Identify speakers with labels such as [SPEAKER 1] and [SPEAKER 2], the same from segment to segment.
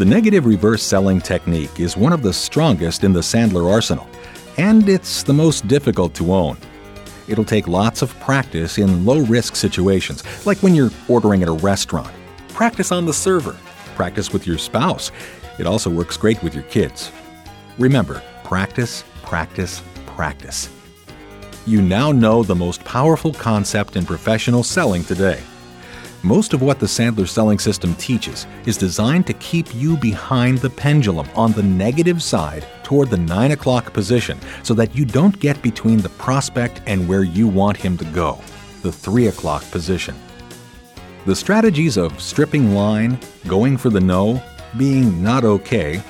[SPEAKER 1] The negative reverse selling technique is one of the strongest in the Sandler arsenal, and it's the most difficult to own. It'll take lots of practice in low risk situations, like when you're ordering at a restaurant. Practice on the server, practice with your spouse. It also works great with your kids. Remember, practice, practice, practice. You now know the most powerful concept in professional selling today. Most of what the Sandler selling system teaches is designed to keep you behind the pendulum on the negative side toward the 9 o'clock position so that you don't get between the prospect and where you want him to go, the 3 o'clock position. The strategies of stripping line, going for the no, being not okay,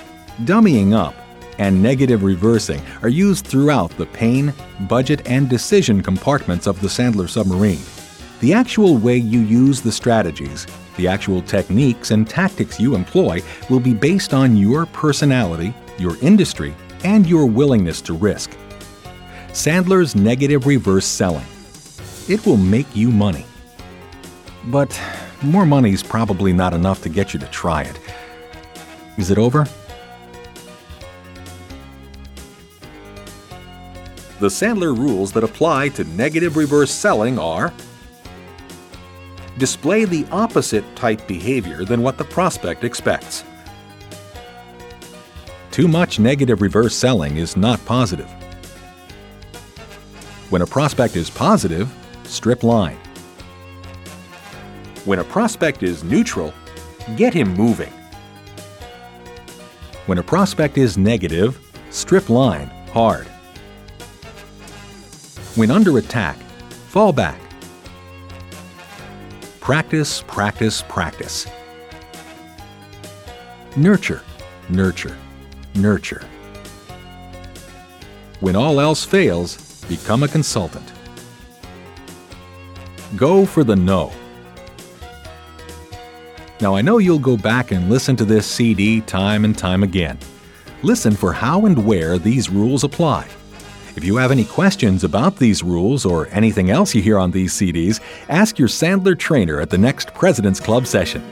[SPEAKER 1] dummying up, and negative reversing are used throughout the pain, budget, and decision compartments of the Sandler submarine. The actual way you use the strategies, the actual techniques and tactics you employ will be based on your personality, your industry, and your willingness to risk. Sandler's negative reverse selling. It will make you money. But more money's probably not enough to get you to try it. Is it over? The Sandler rules that apply to negative reverse selling are display the opposite type behavior than what the prospect expects. Too much negative reverse selling is not positive. When a prospect is positive, strip line. When a prospect is neutral, get him moving. When a prospect is negative, strip line hard. When under attack, fall back. Practice, practice, practice. Nurture, nurture, nurture. When all else fails, become a consultant. Go for the no. Now, I know you'll go back and listen to this CD time and time again. Listen for how and where these rules apply. If you have any questions about these rules or anything else you hear on these CDs, ask your Sandler trainer at the next President's Club session.